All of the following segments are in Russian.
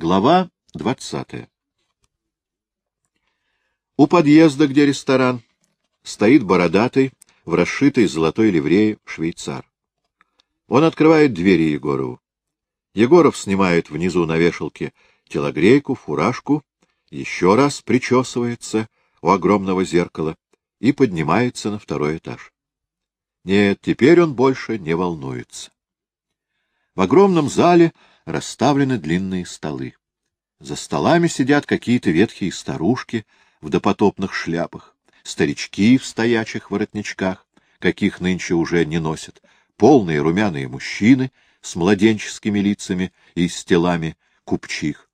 Глава двадцатая У подъезда, где ресторан, стоит бородатый, в расшитой золотой ливрее швейцар. Он открывает двери Егорову. Егоров снимает внизу на вешалке телогрейку, фуражку, еще раз причесывается у огромного зеркала и поднимается на второй этаж. Нет, теперь он больше не волнуется. В огромном зале расставлены длинные столы. За столами сидят какие-то ветхие старушки в допотопных шляпах, старички в стоячих воротничках, каких нынче уже не носят, полные румяные мужчины с младенческими лицами и с телами купчих.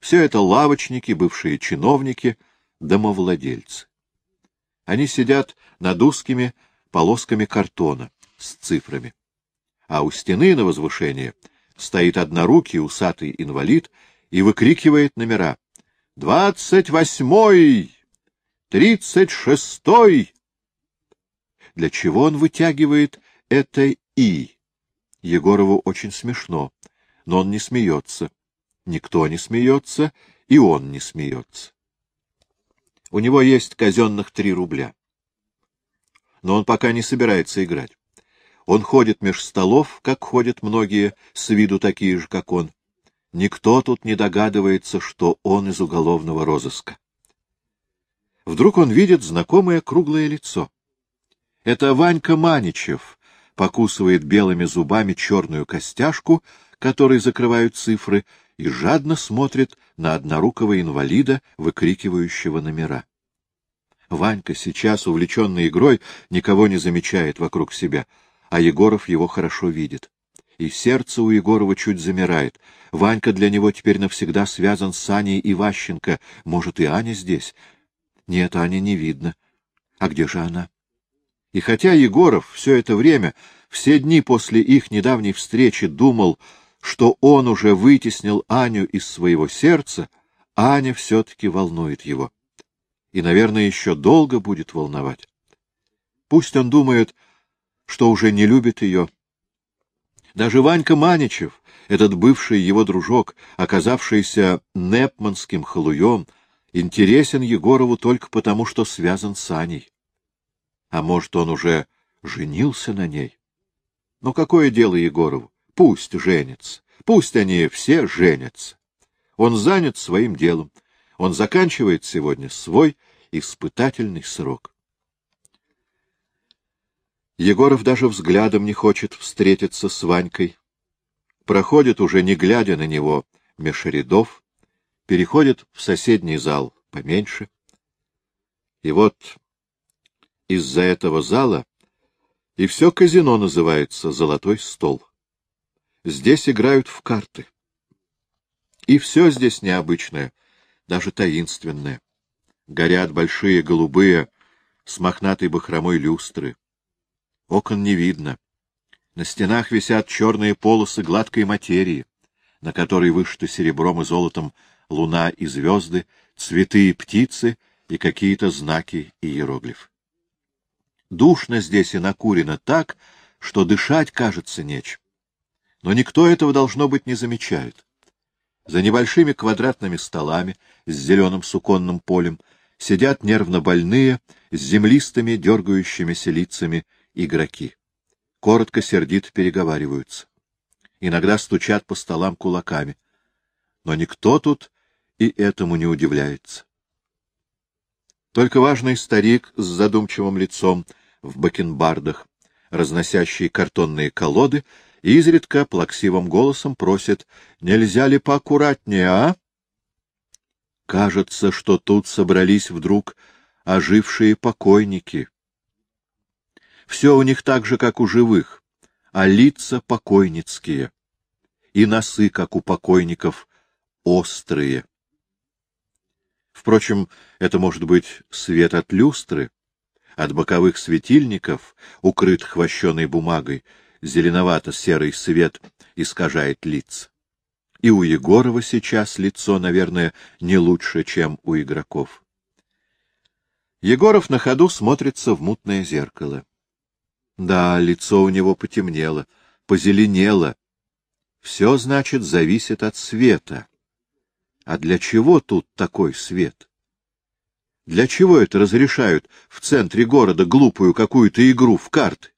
Все это лавочники, бывшие чиновники, домовладельцы. Они сидят над узкими полосками картона с цифрами. А у стены на возвышении стоит однорукий усатый инвалид и выкрикивает номера. «Двадцать восьмой! Тридцать шестой!» Для чего он вытягивает это «и»? Егорову очень смешно, но он не смеется. Никто не смеется, и он не смеется. У него есть казенных три рубля. Но он пока не собирается играть. Он ходит меж столов, как ходят многие, с виду такие же, как он. Никто тут не догадывается, что он из уголовного розыска. Вдруг он видит знакомое круглое лицо. Это Ванька Маничев покусывает белыми зубами черную костяшку, которой закрывают цифры, и жадно смотрит на однорукого инвалида, выкрикивающего номера. Ванька сейчас, увлеченный игрой, никого не замечает вокруг себя — а Егоров его хорошо видит. И сердце у Егорова чуть замирает. Ванька для него теперь навсегда связан с Аней Иващенко. Может, и Аня здесь? Нет, Ани не видно. А где же она? И хотя Егоров все это время, все дни после их недавней встречи, думал, что он уже вытеснил Аню из своего сердца, Аня все-таки волнует его. И, наверное, еще долго будет волновать. Пусть он думает, что уже не любит ее. Даже Ванька Маничев, этот бывший его дружок, оказавшийся непманским халуем, интересен Егорову только потому, что связан с Аней. А может, он уже женился на ней? Но какое дело Егорову? Пусть женится. Пусть они все женятся. Он занят своим делом. Он заканчивает сегодня свой испытательный срок. Егоров даже взглядом не хочет встретиться с Ванькой. Проходит, уже не глядя на него, меж рядов, переходит в соседний зал поменьше. И вот из-за этого зала и все казино называется «Золотой стол». Здесь играют в карты. И все здесь необычное, даже таинственное. Горят большие голубые с мохнатой бахромой люстры. Окон не видно. На стенах висят черные полосы гладкой материи, на которой вышиты серебром и золотом луна и звезды, цветы и птицы и какие-то знаки и иероглифы. Душно здесь и накурено так, что дышать, кажется, нечем. Но никто этого, должно быть, не замечает. За небольшими квадратными столами с зеленым суконным полем сидят нервно больные, с землистыми дергающимися лицами игроки. Коротко сердито переговариваются. Иногда стучат по столам кулаками. Но никто тут и этому не удивляется. Только важный старик с задумчивым лицом в бакенбардах, разносящий картонные колоды, изредка плаксивым голосом просит, нельзя ли поаккуратнее, а? Кажется, что тут собрались вдруг ожившие покойники. Все у них так же, как у живых, а лица покойницкие, и носы, как у покойников, острые. Впрочем, это может быть свет от люстры, от боковых светильников, укрытых вощеной бумагой, зеленовато-серый свет искажает лица. И у Егорова сейчас лицо, наверное, не лучше, чем у игроков. Егоров на ходу смотрится в мутное зеркало. Да, лицо у него потемнело, позеленело. Все, значит, зависит от света. А для чего тут такой свет? Для чего это разрешают в центре города глупую какую-то игру в карты?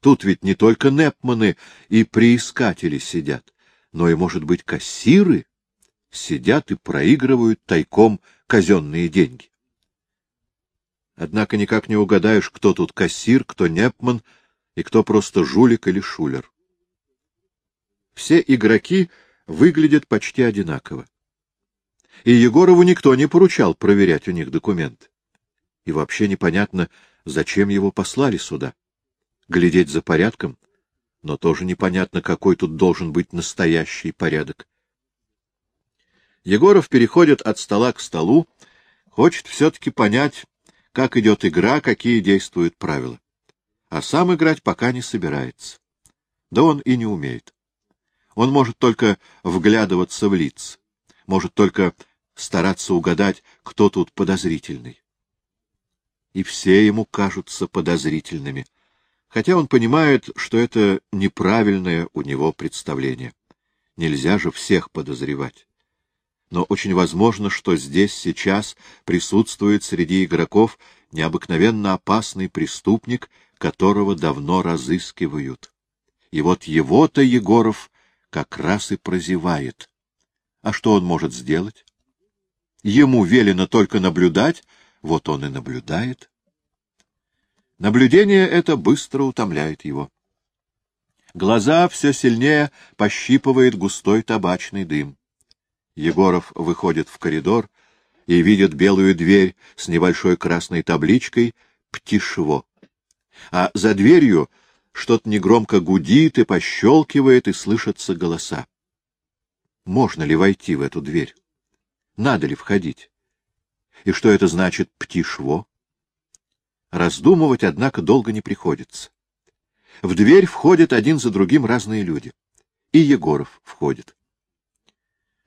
Тут ведь не только Непманы и приискатели сидят, но и, может быть, кассиры сидят и проигрывают тайком казенные деньги. Однако никак не угадаешь, кто тут кассир, кто Непман и кто просто жулик или шулер. Все игроки выглядят почти одинаково. И Егорову никто не поручал проверять у них документы. И вообще непонятно, зачем его послали сюда. Глядеть за порядком, но тоже непонятно, какой тут должен быть настоящий порядок. Егоров переходит от стола к столу, хочет все-таки понять, как идет игра, какие действуют правила. А сам играть пока не собирается. Да он и не умеет. Он может только вглядываться в лица, может только стараться угадать, кто тут подозрительный. И все ему кажутся подозрительными, хотя он понимает, что это неправильное у него представление. Нельзя же всех подозревать но очень возможно, что здесь сейчас присутствует среди игроков необыкновенно опасный преступник, которого давно разыскивают. И вот его-то Егоров как раз и прозевает. А что он может сделать? Ему велено только наблюдать, вот он и наблюдает. Наблюдение это быстро утомляет его. Глаза все сильнее пощипывает густой табачный дым. Егоров выходит в коридор и видит белую дверь с небольшой красной табличкой «Птишво». А за дверью что-то негромко гудит и пощелкивает, и слышатся голоса. Можно ли войти в эту дверь? Надо ли входить? И что это значит «птишво»? Раздумывать, однако, долго не приходится. В дверь входят один за другим разные люди. И Егоров входит.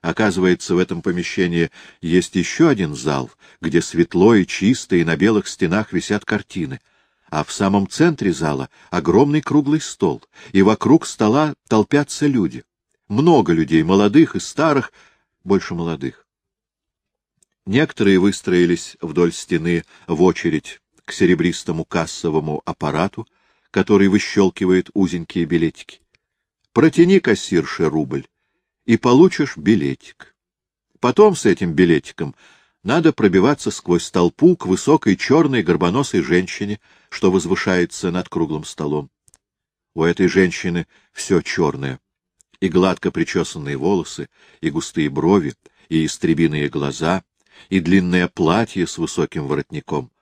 Оказывается, в этом помещении есть еще один зал, где светло и чисто, и на белых стенах висят картины. А в самом центре зала огромный круглый стол, и вокруг стола толпятся люди. Много людей, молодых и старых, больше молодых. Некоторые выстроились вдоль стены в очередь к серебристому кассовому аппарату, который выщелкивает узенькие билетики. Протяни кассирше рубль и получишь билетик. Потом с этим билетиком надо пробиваться сквозь толпу к высокой черной горбоносой женщине, что возвышается над круглым столом. У этой женщины все черное. И гладко причесанные волосы, и густые брови, и истребиные глаза, и длинное платье с высоким воротником.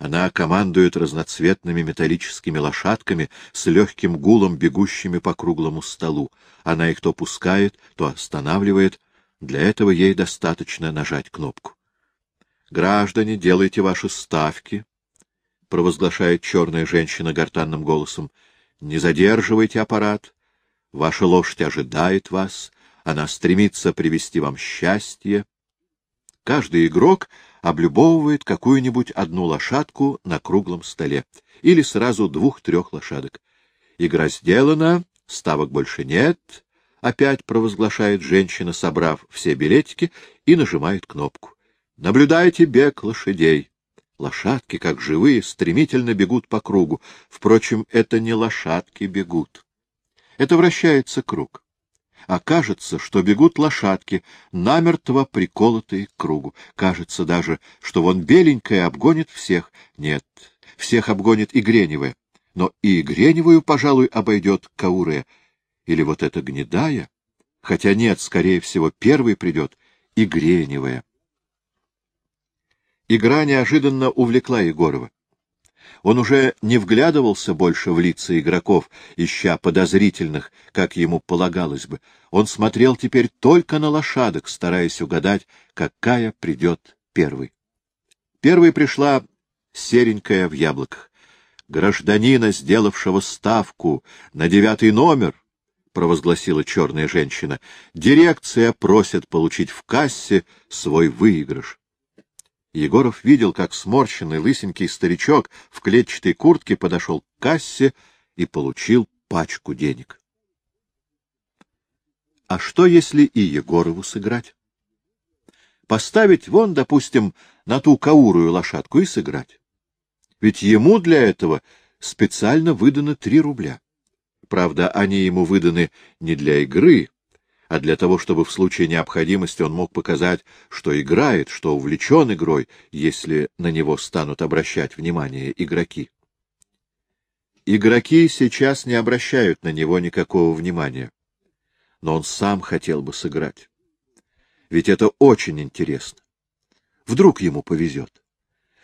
Она командует разноцветными металлическими лошадками с легким гулом, бегущими по круглому столу. Она их то пускает, то останавливает. Для этого ей достаточно нажать кнопку. «Граждане, делайте ваши ставки», — провозглашает черная женщина гортанным голосом. «Не задерживайте аппарат. Ваша лошадь ожидает вас. Она стремится привести вам счастье. Каждый игрок облюбовывает какую-нибудь одну лошадку на круглом столе, или сразу двух-трех лошадок. Игра сделана, ставок больше нет, опять провозглашает женщина, собрав все билетики, и нажимает кнопку. Наблюдайте бег лошадей. Лошадки, как живые, стремительно бегут по кругу. Впрочем, это не лошадки бегут. Это вращается круг а кажется, что бегут лошадки, намертво приколотые к кругу. Кажется даже, что вон беленькая обгонит всех. Нет, всех обгонит и Греневая. Но и Греневую, пожалуй, обойдет Кауре. Или вот эта гнедая? Хотя нет, скорее всего, первый придет и Греневая. Игра неожиданно увлекла Егорова. Он уже не вглядывался больше в лица игроков, ища подозрительных, как ему полагалось бы. Он смотрел теперь только на лошадок, стараясь угадать, какая придет первой. Первой пришла серенькая в яблоках. Гражданина, сделавшего ставку на девятый номер, — провозгласила черная женщина, — дирекция просит получить в кассе свой выигрыш. Егоров видел, как сморщенный лысенький старичок в клетчатой куртке подошел к кассе и получил пачку денег. А что, если и Егорову сыграть? поставить вон, допустим, на ту каурую лошадку и сыграть. Ведь ему для этого специально выдано три рубля. Правда, они ему выданы не для игры, а для того, чтобы в случае необходимости он мог показать, что играет, что увлечен игрой, если на него станут обращать внимание игроки. Игроки сейчас не обращают на него никакого внимания, но он сам хотел бы сыграть. Ведь это очень интересно. Вдруг ему повезет.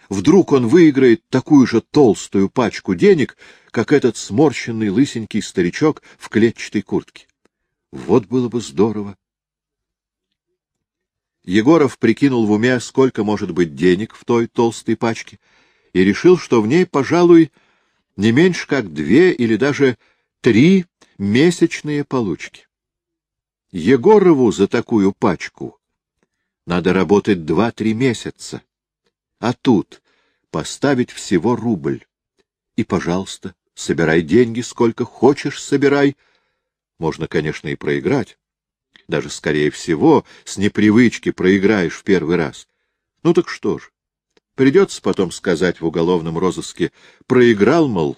Вдруг он выиграет такую же толстую пачку денег, как этот сморщенный лысенький старичок в клетчатой куртке. Вот было бы здорово. Егоров прикинул в уме, сколько может быть денег в той толстой пачке, и решил, что в ней, пожалуй, не меньше как две или даже три месячные получки. Егорову за такую пачку надо работать два-три месяца. А тут поставить всего рубль. И, пожалуйста, собирай деньги, сколько хочешь собирай. Можно, конечно, и проиграть. Даже, скорее всего, с непривычки проиграешь в первый раз. Ну так что ж, придется потом сказать в уголовном розыске, проиграл, мол,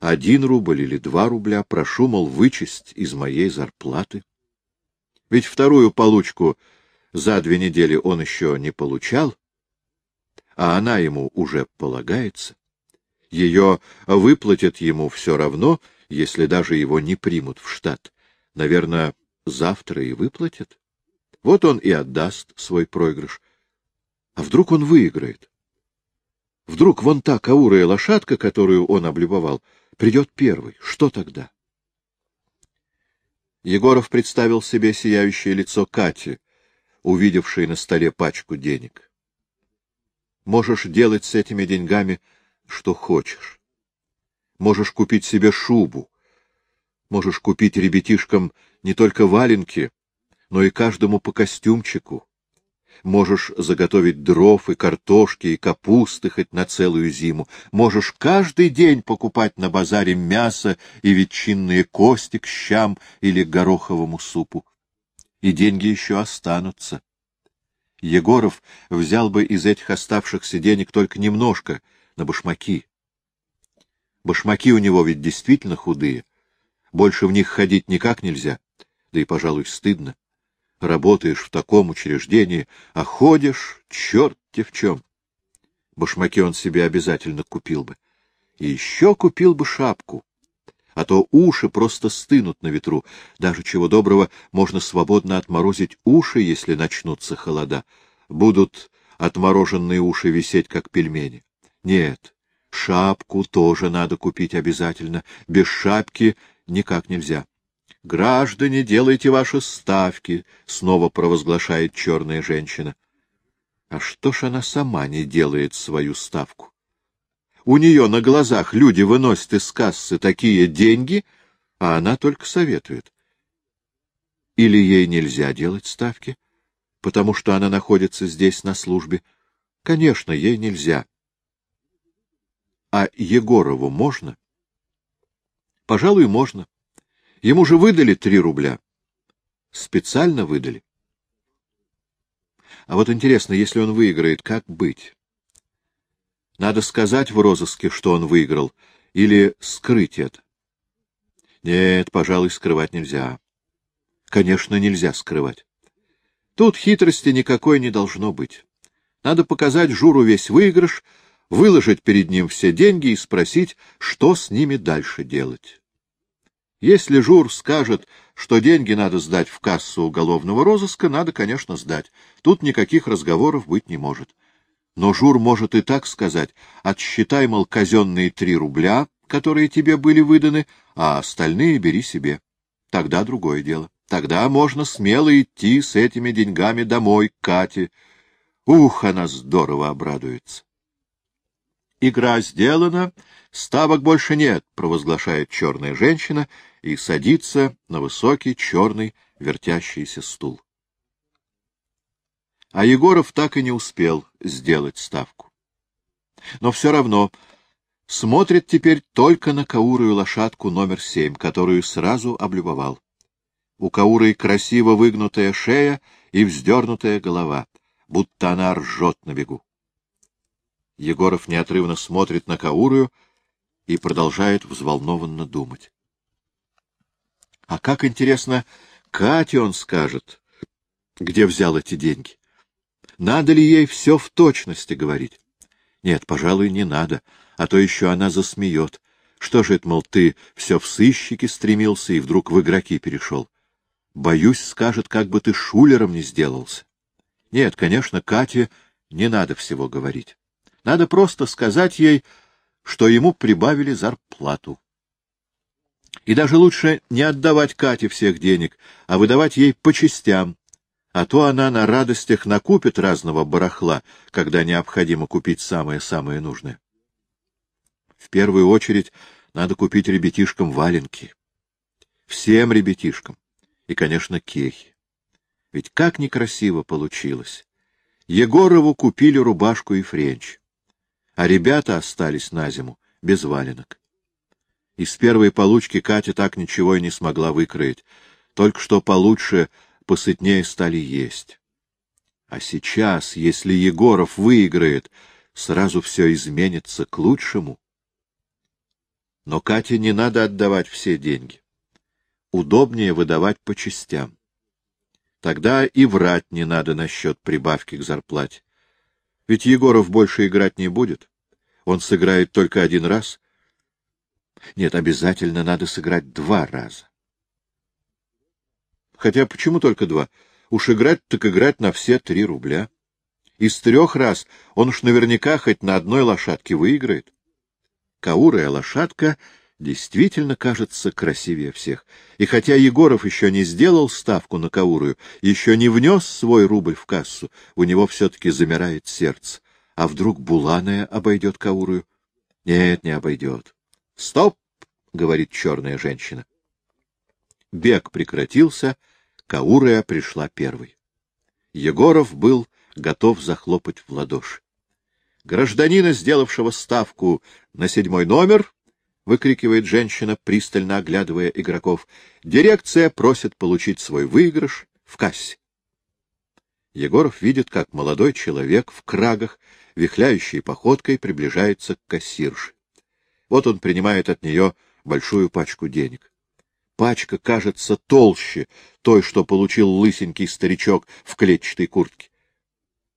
один рубль или два рубля, прошу, мол, вычесть из моей зарплаты. Ведь вторую получку за две недели он еще не получал, а она ему уже полагается. Ее выплатят ему все равно, если даже его не примут в штат. Наверное, завтра и выплатят. Вот он и отдаст свой проигрыш. А вдруг он выиграет? Вдруг вон та каурая лошадка, которую он облюбовал, придет первый. Что тогда? Егоров представил себе сияющее лицо Кати, увидевшей на столе пачку денег. Можешь делать с этими деньгами, что хочешь. Можешь купить себе шубу. Можешь купить ребятишкам не только валенки, но и каждому по костюмчику. Можешь заготовить дров и картошки и капусты хоть на целую зиму. Можешь каждый день покупать на базаре мясо и ветчинные кости к щам или гороховому супу. И деньги еще останутся. Егоров взял бы из этих оставшихся денег только немножко на башмаки. Башмаки у него ведь действительно худые. Больше в них ходить никак нельзя, да и, пожалуй, стыдно. Работаешь в таком учреждении, а ходишь черт-те в чем. Башмаки он себе обязательно купил бы. И еще купил бы шапку а то уши просто стынут на ветру. Даже чего доброго можно свободно отморозить уши, если начнутся холода. Будут отмороженные уши висеть, как пельмени. Нет, шапку тоже надо купить обязательно. Без шапки никак нельзя. — Граждане, делайте ваши ставки, — снова провозглашает черная женщина. А что ж она сама не делает свою ставку? У нее на глазах люди выносят из кассы такие деньги, а она только советует. Или ей нельзя делать ставки, потому что она находится здесь на службе. Конечно, ей нельзя. А Егорову можно? Пожалуй, можно. Ему же выдали три рубля. Специально выдали. А вот интересно, если он выиграет, как быть? Надо сказать в розыске, что он выиграл, или скрыть это. Нет, пожалуй, скрывать нельзя. Конечно, нельзя скрывать. Тут хитрости никакой не должно быть. Надо показать Журу весь выигрыш, выложить перед ним все деньги и спросить, что с ними дальше делать. Если Жур скажет, что деньги надо сдать в кассу уголовного розыска, надо, конечно, сдать. Тут никаких разговоров быть не может. Но Жур может и так сказать, отсчитай, мол, казенные три рубля, которые тебе были выданы, а остальные бери себе. Тогда другое дело. Тогда можно смело идти с этими деньгами домой к Кате. Ух, она здорово обрадуется. Игра сделана, ставок больше нет, провозглашает черная женщина и садится на высокий черный вертящийся стул. А Егоров так и не успел сделать ставку. Но все равно смотрит теперь только на каурую лошадку номер семь, которую сразу облюбовал. У кауры красиво выгнутая шея и вздернутая голова. будто она ржет на бегу. Егоров неотрывно смотрит на Каурую и продолжает взволнованно думать. А как, интересно, Кате он скажет, где взял эти деньги? Надо ли ей все в точности говорить? Нет, пожалуй, не надо, а то еще она засмеет. Что же это, мол, ты все в сыщики стремился и вдруг в игроки перешел? Боюсь, скажет, как бы ты шулером не сделался. Нет, конечно, Кате не надо всего говорить. Надо просто сказать ей, что ему прибавили зарплату. И даже лучше не отдавать Кате всех денег, а выдавать ей по частям, а то она на радостях накупит разного барахла, когда необходимо купить самое-самое нужное. В первую очередь надо купить ребятишкам валенки. Всем ребятишкам. И, конечно, кехи. Ведь как некрасиво получилось. Егорову купили рубашку и френч, а ребята остались на зиму без валенок. Из первой получки Катя так ничего и не смогла выкроить, только что получше, посытнее стали есть. А сейчас, если Егоров выиграет, сразу все изменится к лучшему. Но Кате не надо отдавать все деньги. Удобнее выдавать по частям. Тогда и врать не надо насчет прибавки к зарплате. Ведь Егоров больше играть не будет. Он сыграет только один раз. Нет, обязательно надо сыграть два раза. Хотя почему только два? Уж играть так играть на все три рубля. Из трех раз он уж наверняка хоть на одной лошадке выиграет. Каурая лошадка действительно кажется красивее всех. И хотя Егоров еще не сделал ставку на Каурую, еще не внес свой рубль в кассу, у него все-таки замирает сердце. А вдруг Буланая обойдет Каурую? Нет, не обойдет. — Стоп! — говорит черная женщина. Бег прекратился, Каурая пришла первой. Егоров был готов захлопать в ладоши. Гражданина, сделавшего ставку на седьмой номер, — выкрикивает женщина, пристально оглядывая игроков, — дирекция просит получить свой выигрыш в кассе. Егоров видит, как молодой человек в крагах, вихляющей походкой, приближается к кассирше. Вот он принимает от нее большую пачку денег. Пачка кажется толще той, что получил лысенький старичок в клетчатой куртке.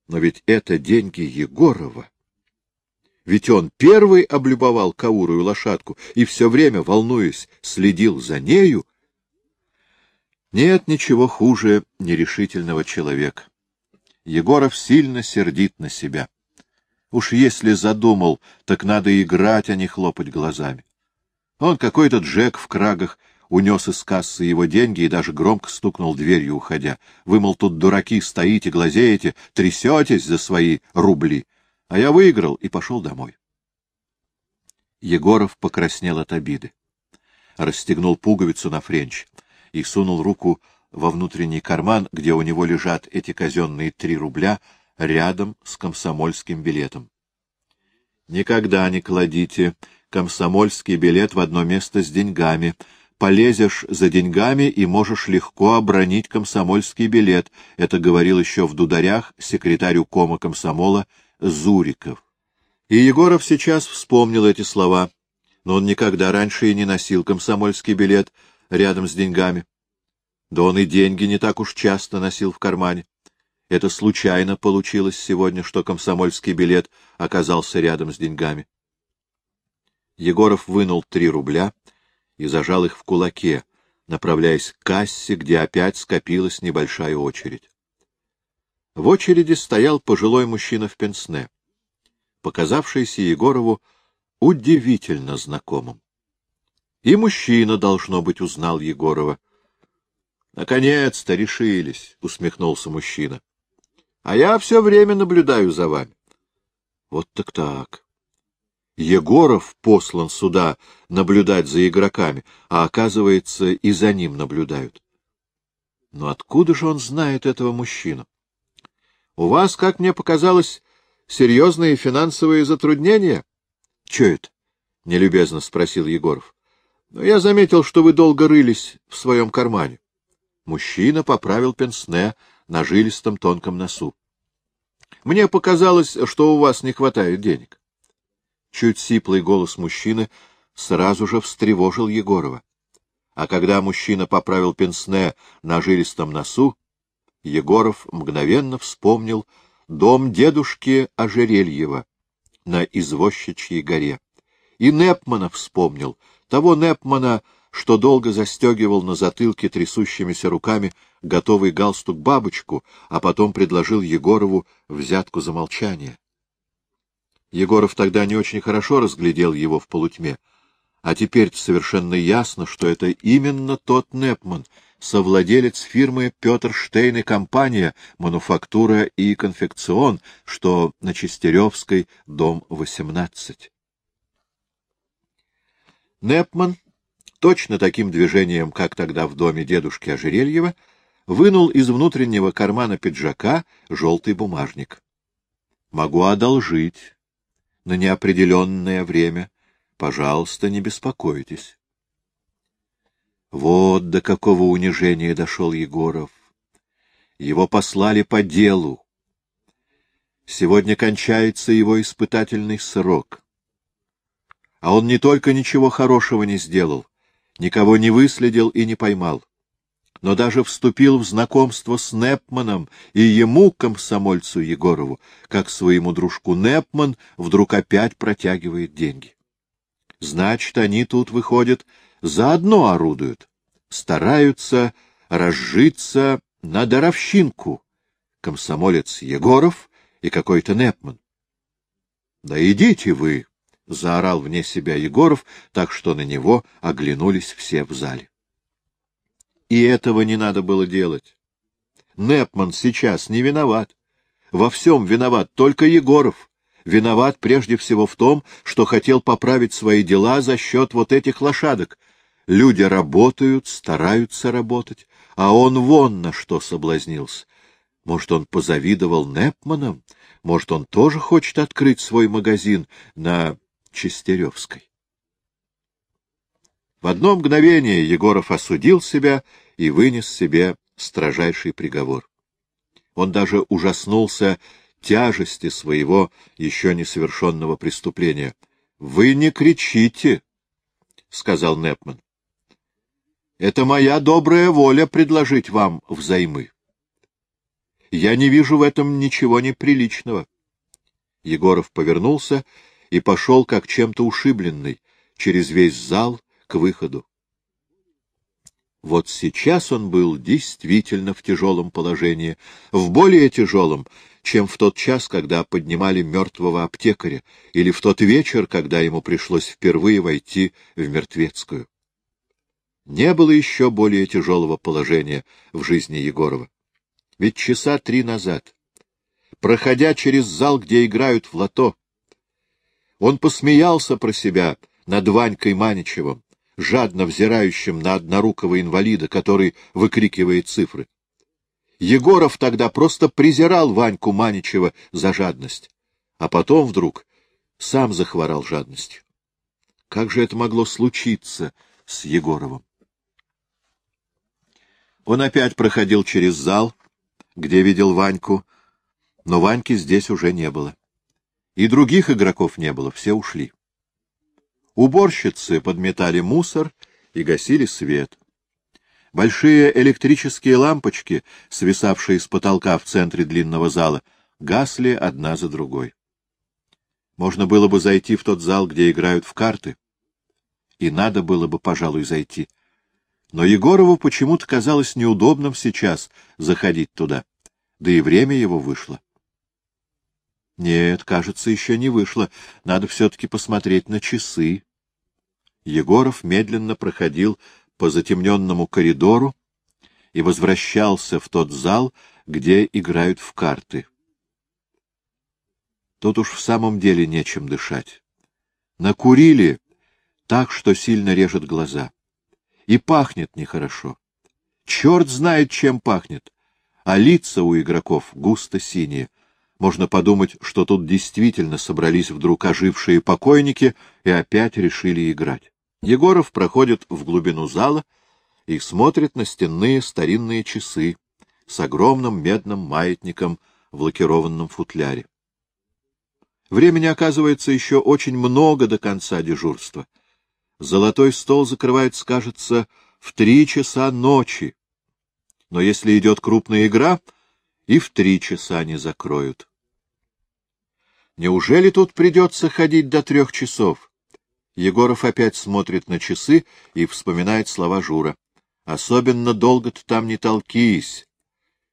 Но ведь это деньги Егорова. Ведь он первый облюбовал каурую лошадку и все время, волнуясь, следил за нею. Нет ничего хуже нерешительного человека. Егоров сильно сердит на себя. Уж если задумал, так надо играть, а не хлопать глазами. Он какой-то Джек в крагах унес из кассы его деньги и даже громко стукнул дверью, уходя. Вы, мол, тут дураки, стоите, глазеете, трясетесь за свои рубли а я выиграл и пошел домой. Егоров покраснел от обиды, расстегнул пуговицу на френч и сунул руку во внутренний карман, где у него лежат эти казенные три рубля, рядом с комсомольским билетом. Никогда не кладите комсомольский билет в одно место с деньгами. Полезешь за деньгами и можешь легко обронить комсомольский билет. Это говорил еще в дударях секретарю кома комсомола Зуриков. И Егоров сейчас вспомнил эти слова, но он никогда раньше и не носил комсомольский билет рядом с деньгами. Да он и деньги не так уж часто носил в кармане. Это случайно получилось сегодня, что комсомольский билет оказался рядом с деньгами. Егоров вынул три рубля и зажал их в кулаке, направляясь к кассе, где опять скопилась небольшая очередь. В очереди стоял пожилой мужчина в пенсне, показавшийся Егорову удивительно знакомым. И мужчина, должно быть, узнал Егорова. — Наконец-то решились, — усмехнулся мужчина. — А я все время наблюдаю за вами. — Вот так так. Егоров послан сюда наблюдать за игроками, а, оказывается, и за ним наблюдают. Но откуда же он знает этого мужчину? У вас, как мне показалось, серьезные финансовые затруднения? — Че это? — нелюбезно спросил Егоров. — Но я заметил, что вы долго рылись в своем кармане. Мужчина поправил пенсне на жилистом тонком носу. Мне показалось, что у вас не хватает денег. Чуть сиплый голос мужчины сразу же встревожил Егорова. А когда мужчина поправил пенсне на жилистом носу, Егоров мгновенно вспомнил дом дедушки Ожерельева на Извозчичьей горе. И Непмана вспомнил, того Непмана, что долго застегивал на затылке трясущимися руками готовый галстук-бабочку, а потом предложил Егорову взятку за молчание. Егоров тогда не очень хорошо разглядел его в полутьме, а теперь совершенно ясно, что это именно тот Непман, совладелец фирмы Петр Штейн и компания «Мануфактура и конфекцион», что на Честеревской, дом 18. Непман точно таким движением, как тогда в доме дедушки Ожерельева, вынул из внутреннего кармана пиджака желтый бумажник. — Могу одолжить на неопределенное время. Пожалуйста, не беспокойтесь. Вот до какого унижения дошел Егоров. Его послали по делу. Сегодня кончается его испытательный срок. А он не только ничего хорошего не сделал, никого не выследил и не поймал, но даже вступил в знакомство с Непманом, и ему, комсомольцу Егорову, как своему дружку Непман, вдруг опять протягивает деньги. Значит, они тут, выходят, заодно орудуют, стараются разжиться на даровщинку. Комсомолец Егоров и какой-то Непман. — Да идите вы! — заорал вне себя Егоров, так что на него оглянулись все в зале. И этого не надо было делать. Непман сейчас не виноват. Во всем виноват только Егоров. Виноват прежде всего в том, что хотел поправить свои дела за счет вот этих лошадок. Люди работают, стараются работать, а он вон на что соблазнился. Может, он позавидовал Непманам? Может, он тоже хочет открыть свой магазин на Честеревской. В одно мгновение Егоров осудил себя и вынес себе строжайший приговор. Он даже ужаснулся тяжести своего еще несовершенного преступления. — Вы не кричите, — сказал Непман. — Это моя добрая воля предложить вам взаймы. Я не вижу в этом ничего неприличного. Егоров повернулся и пошел, как чем-то ушибленный, через весь зал к выходу. Вот сейчас он был действительно в тяжелом положении, в более тяжелом, чем в тот час, когда поднимали мертвого аптекаря, или в тот вечер, когда ему пришлось впервые войти в мертвецкую. Не было еще более тяжелого положения в жизни Егорова. Ведь часа три назад, проходя через зал, где играют в лото, он посмеялся про себя над Ванькой Маничевым, жадно взирающим на однорукого инвалида, который выкрикивает цифры. Егоров тогда просто презирал Ваньку Маничева за жадность, а потом вдруг сам захворал жадностью. Как же это могло случиться с Егоровым? Он опять проходил через зал, где видел Ваньку, но Ваньки здесь уже не было. И других игроков не было, все ушли. Уборщицы подметали мусор и гасили свет. Большие электрические лампочки, свисавшие с потолка в центре длинного зала, гасли одна за другой. Можно было бы зайти в тот зал, где играют в карты. И надо было бы, пожалуй, зайти. Но Егорову почему-то казалось неудобным сейчас заходить туда. Да и время его вышло. Нет, кажется, еще не вышло. Надо все-таки посмотреть на часы. Егоров медленно проходил по затемненному коридору и возвращался в тот зал, где играют в карты. Тут уж в самом деле нечем дышать. Накурили так, что сильно режет глаза. И пахнет нехорошо. Черт знает, чем пахнет. А лица у игроков густо синие. Можно подумать, что тут действительно собрались вдруг ожившие покойники и опять решили играть. Егоров проходит в глубину зала и смотрит на стенные старинные часы с огромным медным маятником в лакированном футляре. Времени, оказывается, еще очень много до конца дежурства. Золотой стол закрывается, кажется, в три часа ночи. Но если идет крупная игра, и в три часа не закроют. Неужели тут придется ходить до трех часов? Егоров опять смотрит на часы и вспоминает слова Жура. Особенно долго ты там не толкись.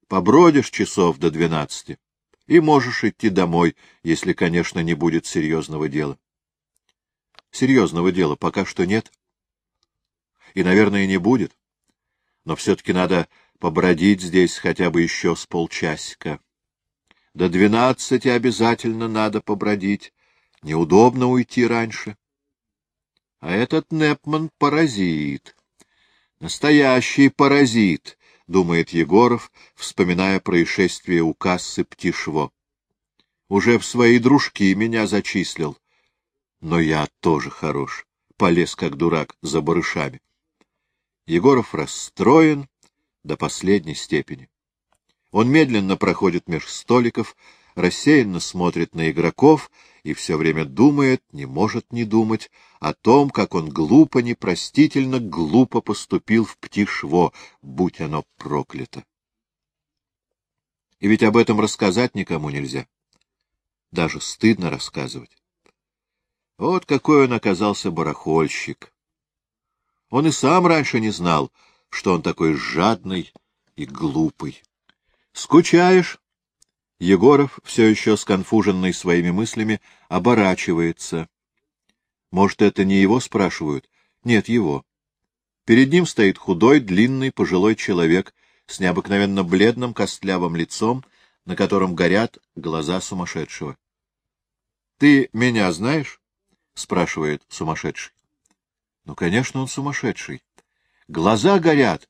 Побродишь часов до двенадцати и можешь идти домой, если, конечно, не будет серьезного дела. Серьезного дела пока что нет. И, наверное, не будет. Но все-таки надо побродить здесь хотя бы еще с полчасика. До двенадцати обязательно надо побродить. Неудобно уйти раньше. А этот Непман — паразит. Настоящий паразит, — думает Егоров, вспоминая происшествие у кассы Птишво. Уже в свои дружки меня зачислил. Но я тоже хорош, полез как дурак за барышами. Егоров расстроен до последней степени. Он медленно проходит меж столиков, рассеянно смотрит на игроков и все время думает, не может не думать, о том, как он глупо, непростительно глупо поступил в птишво, будь оно проклято. И ведь об этом рассказать никому нельзя. Даже стыдно рассказывать. Вот какой он оказался барахольщик. Он и сам раньше не знал, что он такой жадный и глупый. Скучаешь? Егоров, все еще сконфуженный своими мыслями, оборачивается. Может, это не его спрашивают? Нет, его. Перед ним стоит худой, длинный, пожилой человек с необыкновенно бледным, костлявым лицом, на котором горят глаза сумасшедшего. — Ты меня знаешь? — спрашивает сумасшедший. Ну, конечно, он сумасшедший. Глаза горят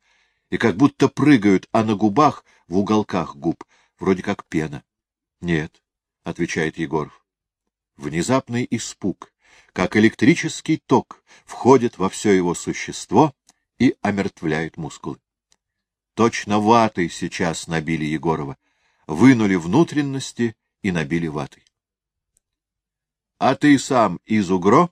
и как будто прыгают, а на губах, в уголках губ, вроде как пена. — Нет, — отвечает Егоров. Внезапный испуг, как электрический ток, входит во все его существо и омертвляет мускулы. Точно ватой сейчас набили Егорова, вынули внутренности и набили ватой. — А ты сам из Угро?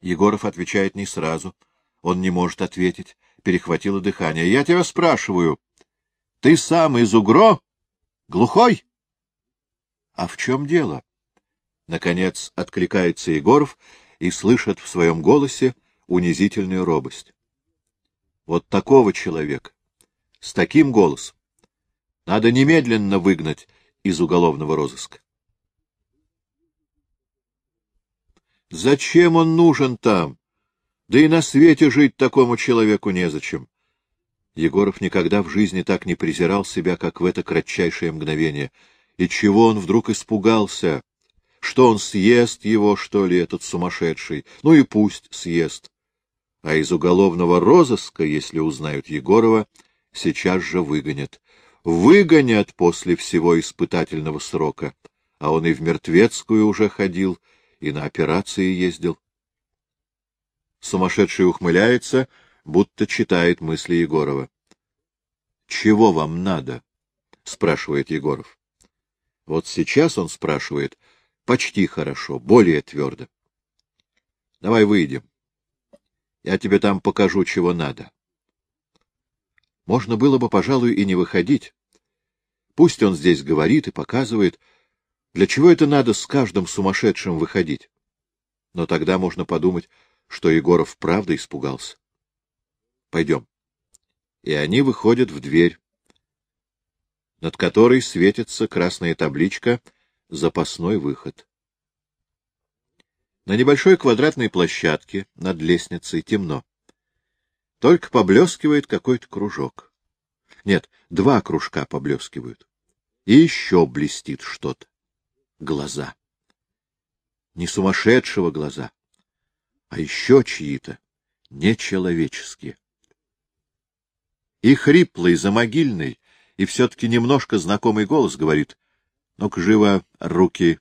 Егоров отвечает не сразу. Он не может ответить. Перехватило дыхание. — Я тебя спрашиваю. Ты сам из Угро? Глухой? — А в чем дело? Наконец откликается Егоров и слышит в своем голосе унизительную робость. Вот такого человека, с таким голосом, надо немедленно выгнать из уголовного розыска. Зачем он нужен там? Да и на свете жить такому человеку незачем. Егоров никогда в жизни так не презирал себя, как в это кратчайшее мгновение. И чего он вдруг испугался? Что он съест его, что ли, этот сумасшедший? Ну и пусть съест. А из уголовного розыска, если узнают Егорова, сейчас же выгонят. Выгонят после всего испытательного срока. А он и в Мертвецкую уже ходил, и на операции ездил. Сумасшедший ухмыляется, будто читает мысли Егорова. — Чего вам надо? — спрашивает Егоров. Вот сейчас он спрашивает почти хорошо, более твердо. — Давай выйдем. Я тебе там покажу, чего надо. Можно было бы, пожалуй, и не выходить. Пусть он здесь говорит и показывает, для чего это надо с каждым сумасшедшим выходить? Но тогда можно подумать, что Егоров правда испугался. Пойдем. И они выходят в дверь, над которой светится красная табличка «Запасной выход». На небольшой квадратной площадке над лестницей темно. Только поблескивает какой-то кружок. Нет, два кружка поблескивают. И еще блестит что-то глаза. Не сумасшедшего глаза, а еще чьи-то, нечеловеческие. И хриплый, замогильный, и все-таки немножко знакомый голос говорит, ну-ка живо руки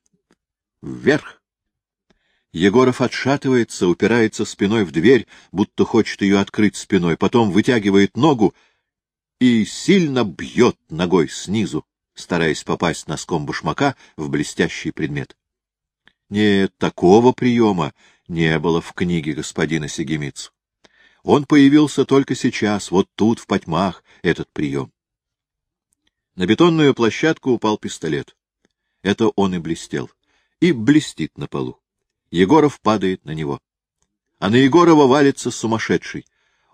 вверх. Егоров отшатывается, упирается спиной в дверь, будто хочет ее открыть спиной, потом вытягивает ногу и сильно бьет ногой снизу, стараясь попасть носком башмака в блестящий предмет. Нет, такого приема не было в книге господина Сегемицу. Он появился только сейчас, вот тут, в потьмах, этот прием. На бетонную площадку упал пистолет. Это он и блестел. И блестит на полу. Егоров падает на него. А на Егорова валится сумасшедший.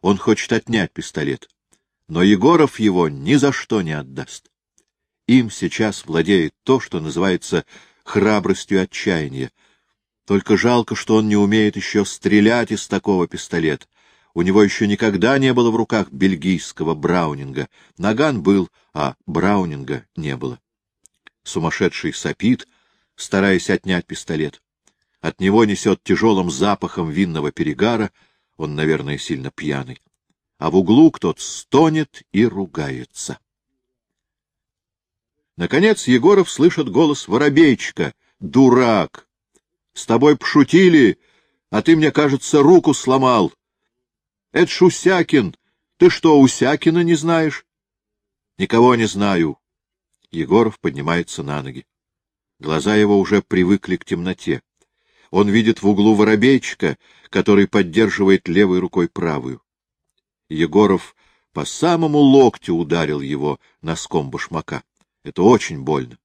Он хочет отнять пистолет. Но Егоров его ни за что не отдаст. Им сейчас владеет то, что называется храбростью отчаяния. Только жалко, что он не умеет еще стрелять из такого пистолета. У него еще никогда не было в руках бельгийского браунинга. Наган был, а браунинга не было. Сумасшедший сопит, стараясь отнять пистолет. От него несет тяжелым запахом винного перегара, он, наверное, сильно пьяный. А в углу кто-то стонет и ругается. Наконец Егоров слышит голос воробейчика. «Дурак! С тобой пошутили, а ты, мне кажется, руку сломал. Это ж Усякин. Ты что, Усякина не знаешь?» «Никого не знаю». Егоров поднимается на ноги. Глаза его уже привыкли к темноте. Он видит в углу воробейчика, который поддерживает левой рукой правую. Егоров по самому локтю ударил его носком башмака. Это очень больно.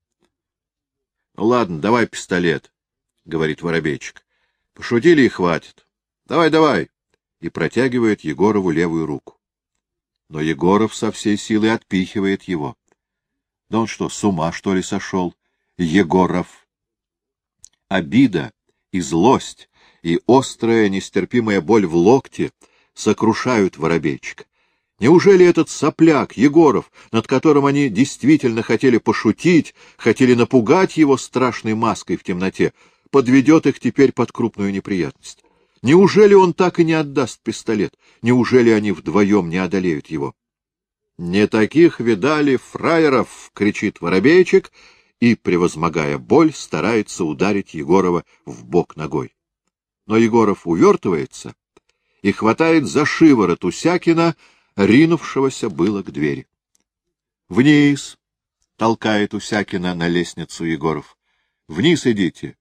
— Ну ладно, давай пистолет, — говорит воробейчик. — Пошутили и хватит. Давай, давай. И протягивает Егорову левую руку. Но Егоров со всей силы отпихивает его. Да он что, с ума, что ли, сошел? Егоров. Обида и злость, и острая нестерпимая боль в локте сокрушают воробейчика. Неужели этот сопляк, Егоров, над которым они действительно хотели пошутить, хотели напугать его страшной маской в темноте, подведет их теперь под крупную неприятность? Неужели он так и не отдаст пистолет? Неужели они вдвоем не одолеют его? — Не таких видали фраеров! — кричит воробейчик и, превозмогая боль, старается ударить Егорова в бок ногой. Но Егоров увертывается и хватает за шиворот Усякина, ринувшегося было к двери. — Вниз! — толкает Усякина на лестницу Егоров. — Вниз идите!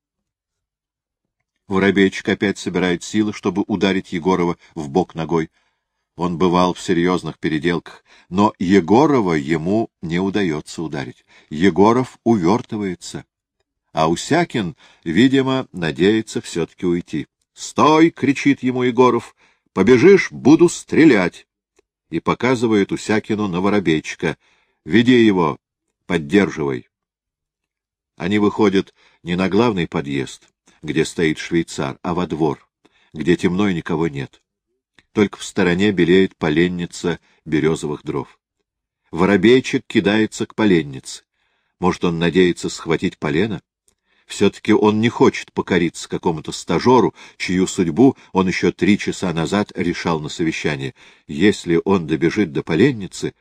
Воробейчик опять собирает силы, чтобы ударить Егорова в бок ногой. Он бывал в серьезных переделках, но Егорова ему не удается ударить. Егоров увертывается. А Усякин, видимо, надеется все-таки уйти. «Стой!» — кричит ему Егоров. «Побежишь — буду стрелять!» и показывает Усякину на воробейчика. «Веди его! Поддерживай!» Они выходят не на главный подъезд, где стоит швейцар, а во двор, где темно и никого нет. Только в стороне белеет поленница березовых дров. Воробейчик кидается к поленнице. Может, он надеется схватить полено? Все-таки он не хочет покориться какому-то стажеру, чью судьбу он еще три часа назад решал на совещании. Если он добежит до поленницы...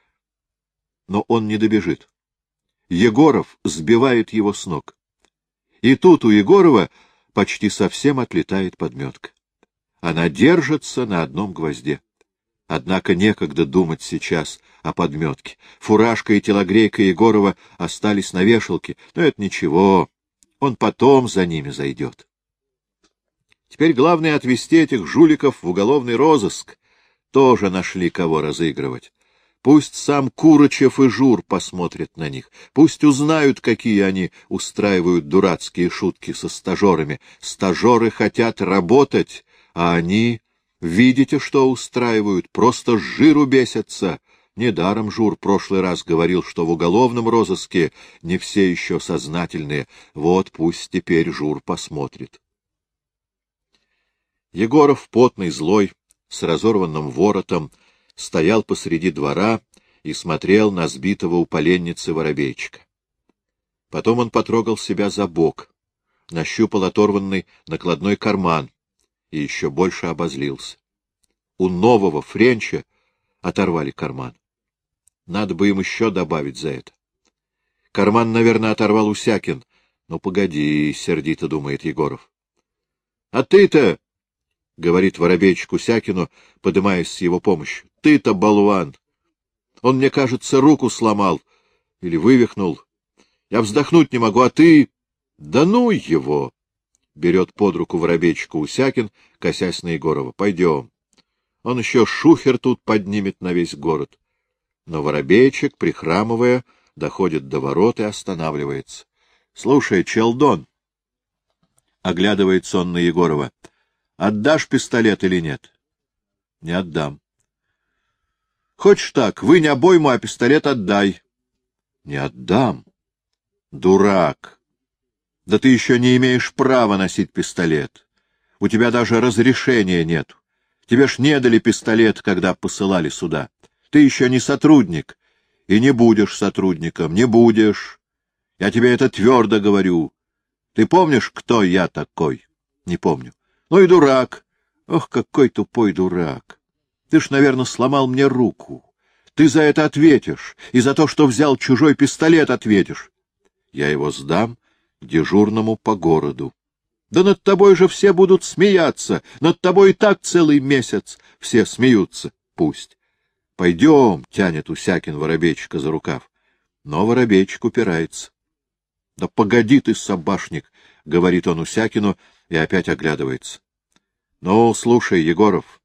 Но он не добежит. Егоров сбивает его с ног. И тут у Егорова почти совсем отлетает подметка. Она держится на одном гвозде. Однако некогда думать сейчас о подметке. Фуражка и телогрейка Егорова остались на вешалке, но это ничего, он потом за ними зайдет. Теперь главное отвести этих жуликов в уголовный розыск. Тоже нашли кого разыгрывать. Пусть сам Курочев и Жур посмотрят на них. Пусть узнают, какие они устраивают дурацкие шутки со стажерами. Стажеры хотят работать, а они, видите, что устраивают, просто с жиру бесятся. Недаром Жур прошлый раз говорил, что в уголовном розыске не все еще сознательные. Вот пусть теперь Жур посмотрит. Егоров, потный, злой, с разорванным воротом, стоял посреди двора и смотрел на сбитого у поленницы воробейчика. Потом он потрогал себя за бок, нащупал оторванный накладной карман и еще больше обозлился. У нового Френча оторвали карман. Надо бы им еще добавить за это. Карман, наверное, оторвал Усякин. Ну, погоди, — сердито думает Егоров. — А ты-то, — говорит воробейчик Усякину, подымаясь с его помощью, — ты-то болван. Он, мне кажется, руку сломал или вывихнул. Я вздохнуть не могу, а ты... Да ну его! Берет под руку воробейчика Усякин, косясь на Егорова. Пойдем. Он еще шухер тут поднимет на весь город. Но воробейчик, прихрамывая, доходит до ворот и останавливается. — Слушай, Челдон! — оглядывается он на Егорова. — Отдашь пистолет или нет? — Не отдам. — Хочешь так, вынь обойму, а пистолет отдай. — Не отдам. — Дурак! Да ты еще не имеешь права носить пистолет. У тебя даже разрешения нет. Тебе ж не дали пистолет, когда посылали сюда. Ты еще не сотрудник, и не будешь сотрудником, не будешь. Я тебе это твердо говорю. Ты помнишь, кто я такой? Не помню. Ну и дурак. Ох, какой тупой дурак. Ты ж, наверное, сломал мне руку. Ты за это ответишь, и за то, что взял чужой пистолет, ответишь. Я его сдам дежурному по городу. Да над тобой же все будут смеяться, над тобой и так целый месяц все смеются. Пусть. Пойдем, — тянет Усякин Воробейчика за рукав. Но Воробейчик упирается. — Да погоди ты, собашник, — говорит он Усякину и опять оглядывается. — Ну, слушай, Егоров,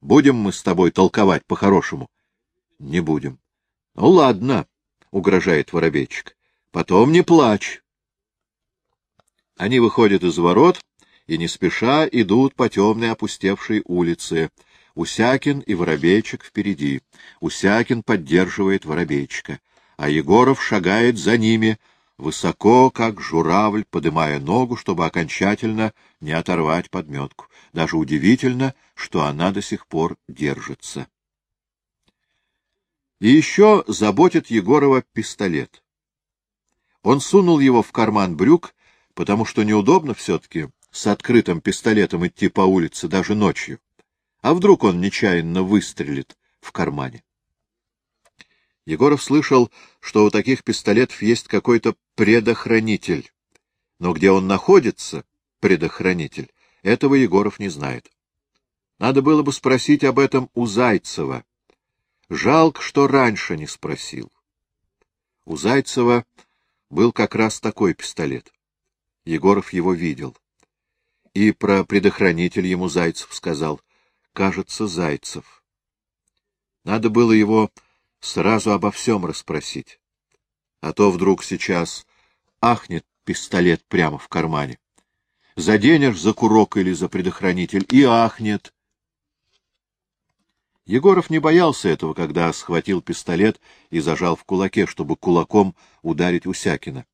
будем мы с тобой толковать по-хорошему? — Не будем. — Ну, ладно, — угрожает Воробейчик. — Потом не плачь. Они выходят из ворот и не спеша идут по темной опустевшей улице. Усякин и Воробейчик впереди. Усякин поддерживает Воробейчика, а Егоров шагает за ними, высоко, как журавль, подымая ногу, чтобы окончательно не оторвать подметку. Даже удивительно, что она до сих пор держится. И еще заботит Егорова пистолет. Он сунул его в карман брюк потому что неудобно все-таки с открытым пистолетом идти по улице даже ночью. А вдруг он нечаянно выстрелит в кармане? Егоров слышал, что у таких пистолетов есть какой-то предохранитель. Но где он находится, предохранитель, этого Егоров не знает. Надо было бы спросить об этом у Зайцева. Жалко, что раньше не спросил. У Зайцева был как раз такой пистолет. Егоров его видел. И про предохранитель ему Зайцев сказал. Кажется, Зайцев. Надо было его сразу обо всем расспросить. А то вдруг сейчас ахнет пистолет прямо в кармане. Заденешь за курок или за предохранитель, и ахнет. Егоров не боялся этого, когда схватил пистолет и зажал в кулаке, чтобы кулаком ударить Усякина.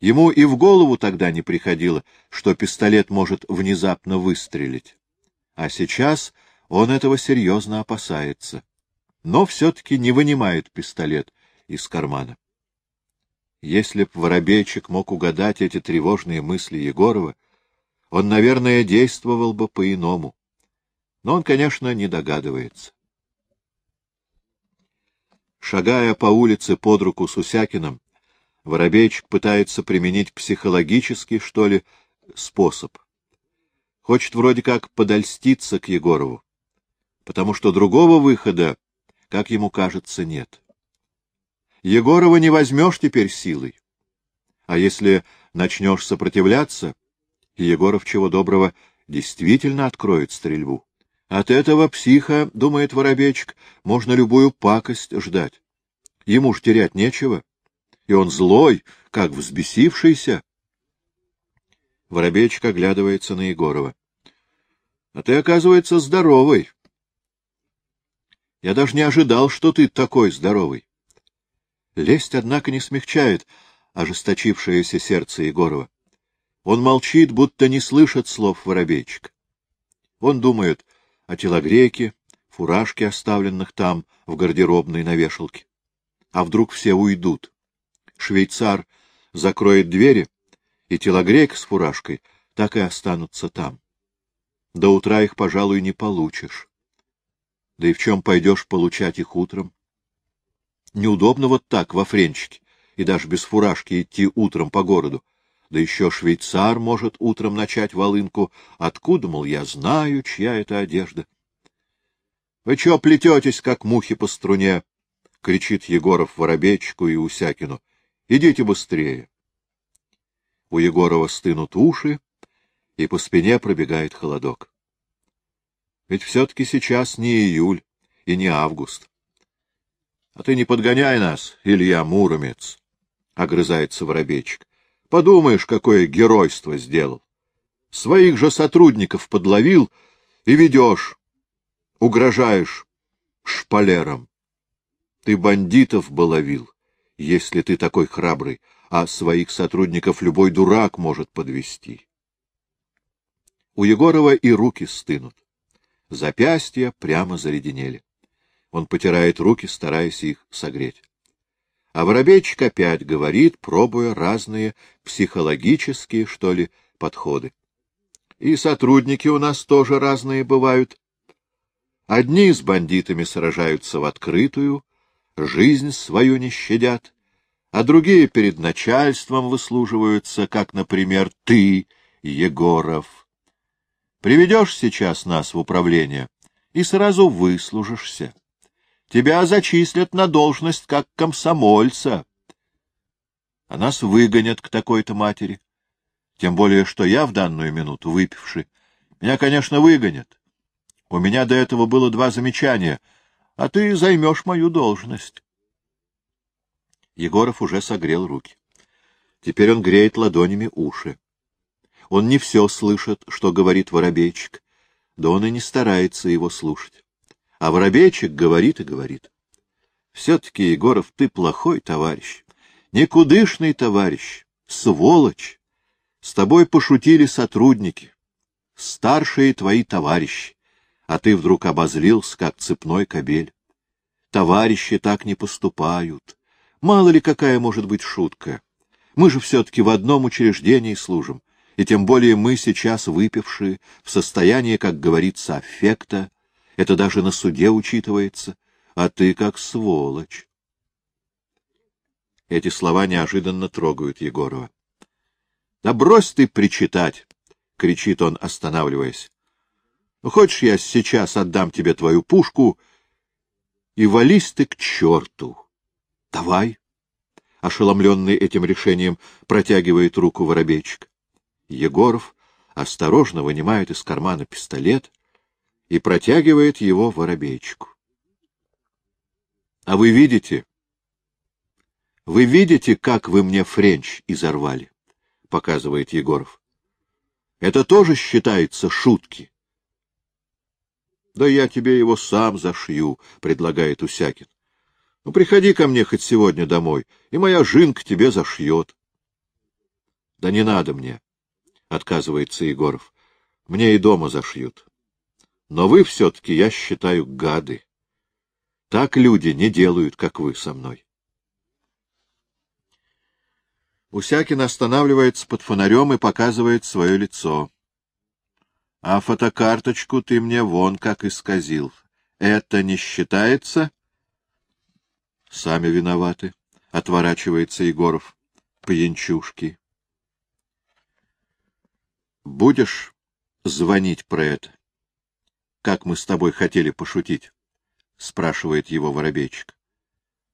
Ему и в голову тогда не приходило, что пистолет может внезапно выстрелить. А сейчас он этого серьезно опасается. Но все-таки не вынимает пистолет из кармана. Если б Воробейчик мог угадать эти тревожные мысли Егорова, он, наверное, действовал бы по-иному. Но он, конечно, не догадывается. Шагая по улице под руку с Усякиным, Воробейчик пытается применить психологический, что ли, способ. Хочет вроде как подольститься к Егорову, потому что другого выхода, как ему кажется, нет. Егорова не возьмешь теперь силой. А если начнешь сопротивляться, Егоров, чего доброго, действительно откроет стрельбу. От этого психа, думает Воробейчик, можно любую пакость ждать. Ему ж терять нечего и он злой, как взбесившийся. Воробейчик оглядывается на Егорова. — А ты, оказывается, здоровый. Я даже не ожидал, что ты такой здоровый. Лесть, однако, не смягчает ожесточившееся сердце Егорова. Он молчит, будто не слышит слов воробейчика. Он думает о телогрейке, фуражке, оставленных там, в гардеробной на вешалке. А вдруг все уйдут? швейцар закроет двери, и телогрейка с фуражкой так и останутся там. До утра их, пожалуй, не получишь. Да и в чем пойдешь получать их утром? Неудобно вот так, во френчике, и даже без фуражки идти утром по городу. Да еще швейцар может утром начать волынку. Откуда, мол, я знаю, чья это одежда? — Вы чего плететесь, как мухи по струне? — кричит Егоров Воробейчику и Усякину. Идите быстрее. У Егорова стынут уши, и по спине пробегает холодок. Ведь все-таки сейчас не июль и не август. — А ты не подгоняй нас, Илья Муромец, — огрызается воробейчик. — Подумаешь, какое геройство сделал. Своих же сотрудников подловил и ведешь, угрожаешь шпалером. Ты бандитов бы ловил, если ты такой храбрый, а своих сотрудников любой дурак может подвести. У Егорова и руки стынут. Запястья прямо заледенели. Он потирает руки, стараясь их согреть. А воробейчик опять говорит, пробуя разные психологические, что ли, подходы. И сотрудники у нас тоже разные бывают. Одни с бандитами сражаются в открытую, жизнь свою не щадят, а другие перед начальством выслуживаются, как, например, ты, Егоров. Приведешь сейчас нас в управление и сразу выслужишься. Тебя зачислят на должность как комсомольца. А нас выгонят к такой-то матери. Тем более, что я в данную минуту выпивший. Меня, конечно, выгонят. У меня до этого было два замечания, а ты займешь мою должность. Егоров уже согрел руки. Теперь он греет ладонями уши. Он не все слышит, что говорит воробейчик, да он и не старается его слушать. А воробейчик говорит и говорит. Все-таки, Егоров, ты плохой товарищ, никудышный товарищ, сволочь. С тобой пошутили сотрудники, старшие твои товарищи, а ты вдруг обозлился, как цепной кобель. Товарищи так не поступают. Мало ли какая может быть шутка. Мы же все-таки в одном учреждении служим, и тем более мы сейчас выпившие, в состоянии, как говорится, аффекта. Это даже на суде учитывается. А ты как сволочь. Эти слова неожиданно трогают Егорова. Да брось ты причитать! — кричит он, останавливаясь. Ну, хочешь, я сейчас отдам тебе твою пушку, и вались ты к черту. Давай. Ошеломленный этим решением, протягивает руку воробейчик. Егоров осторожно вынимает из кармана пистолет и протягивает его воробейчику. — А вы видите? Вы видите, как вы мне френч изорвали? — показывает Егоров. — Это тоже считается шутки. — Да я тебе его сам зашью, — предлагает Усякин. — Ну, приходи ко мне хоть сегодня домой, и моя жинка тебе зашьет. — Да не надо мне, — отказывается Егоров. — Мне и дома зашьют. Но вы все-таки, я считаю, гады. Так люди не делают, как вы со мной. Усякин останавливается под фонарем и показывает свое лицо. — А фотокарточку ты мне вон как исказил. Это не считается? — Сами виноваты, — отворачивается Егоров. — Пьянчушки. — Будешь звонить про это? Как мы с тобой хотели пошутить? — спрашивает его воробейчик.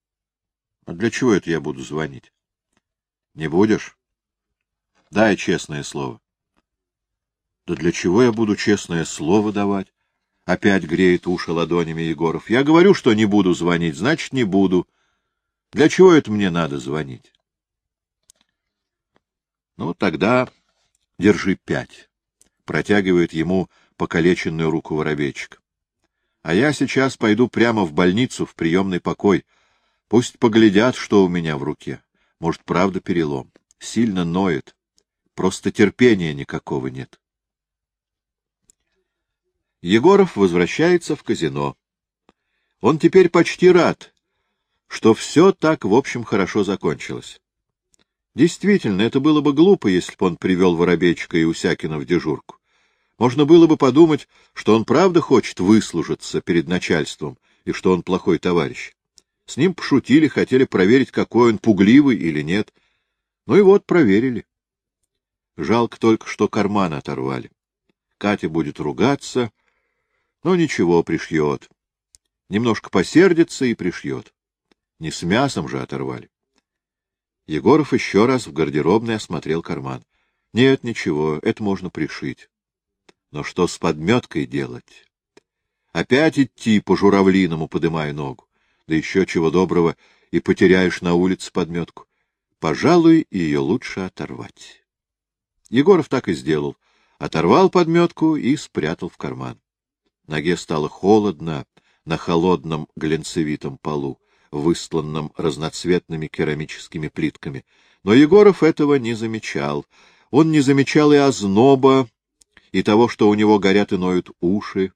— А для чего это я буду звонить? Не будешь? Дай честное слово. Да для чего я буду честное слово давать? Опять греет уши ладонями Егоров. Я говорю, что не буду звонить, значит, не буду. Для чего это мне надо звонить? Ну, тогда держи пять. Протягивает ему покалеченную руку воробейчик. А я сейчас пойду прямо в больницу, в приемный покой. Пусть поглядят, что у меня в руке. Может, правда перелом. Сильно ноет. Просто терпения никакого нет. Егоров возвращается в казино. Он теперь почти рад, что все так, в общем, хорошо закончилось. Действительно, это было бы глупо, если бы он привел Воробейчика и Усякина в дежурку. Можно было бы подумать, что он правда хочет выслужиться перед начальством и что он плохой товарищ. С ним пошутили, хотели проверить, какой он, пугливый или нет. Ну и вот проверили. Жалко только, что карман оторвали. Катя будет ругаться, но ничего, пришьет. Немножко посердится и пришьет. Не с мясом же оторвали. Егоров еще раз в гардеробной осмотрел карман. Нет, ничего, это можно пришить. Но что с подметкой делать? Опять идти по журавлиному, подымая ногу. Да еще чего доброго, и потеряешь на улице подметку. Пожалуй, ее лучше оторвать. Егоров так и сделал. Оторвал подметку и спрятал в карман. Ноге стало холодно на холодном глинцевитом полу, выстланном разноцветными керамическими плитками. Но Егоров этого не замечал. Он не замечал и озноба, и того, что у него горят и ноют уши.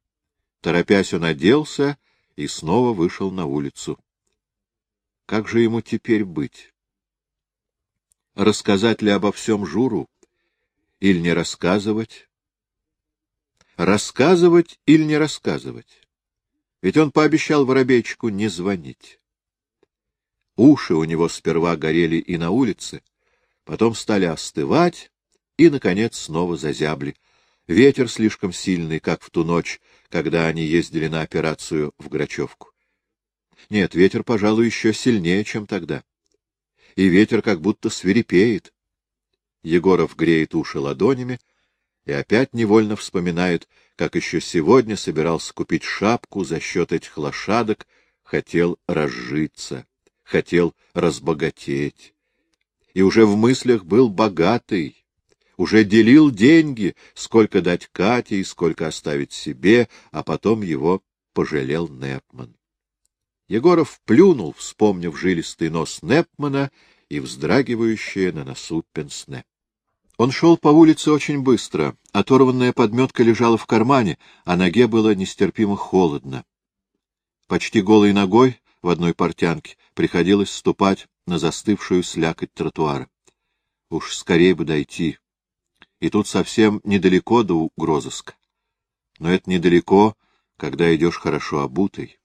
Торопясь, он оделся и снова вышел на улицу. Как же ему теперь быть? Рассказать ли обо всем Журу? Или не рассказывать? Рассказывать или не рассказывать? Ведь он пообещал воробейчику не звонить. Уши у него сперва горели и на улице, потом стали остывать и, наконец, снова зазябли. Ветер слишком сильный, как в ту ночь, когда они ездили на операцию в Грачевку. Нет, ветер, пожалуй, еще сильнее, чем тогда. И ветер как будто свирепеет. Егоров греет уши ладонями и опять невольно вспоминает, как еще сегодня собирался купить шапку за счет этих лошадок, хотел разжиться, хотел разбогатеть. И уже в мыслях был богатый, уже делил деньги, сколько дать Кате и сколько оставить себе, а потом его пожалел Непман. Егоров плюнул, вспомнив жилистый нос Непмана и вздрагивающее на носу пенсне. Он шел по улице очень быстро. Оторванная подметка лежала в кармане, а ноге было нестерпимо холодно. Почти голой ногой в одной портянке приходилось ступать на застывшую слякоть тротуара. Уж скорее бы дойти и тут совсем недалеко до угрозыска. Но это недалеко, когда идешь хорошо обутый.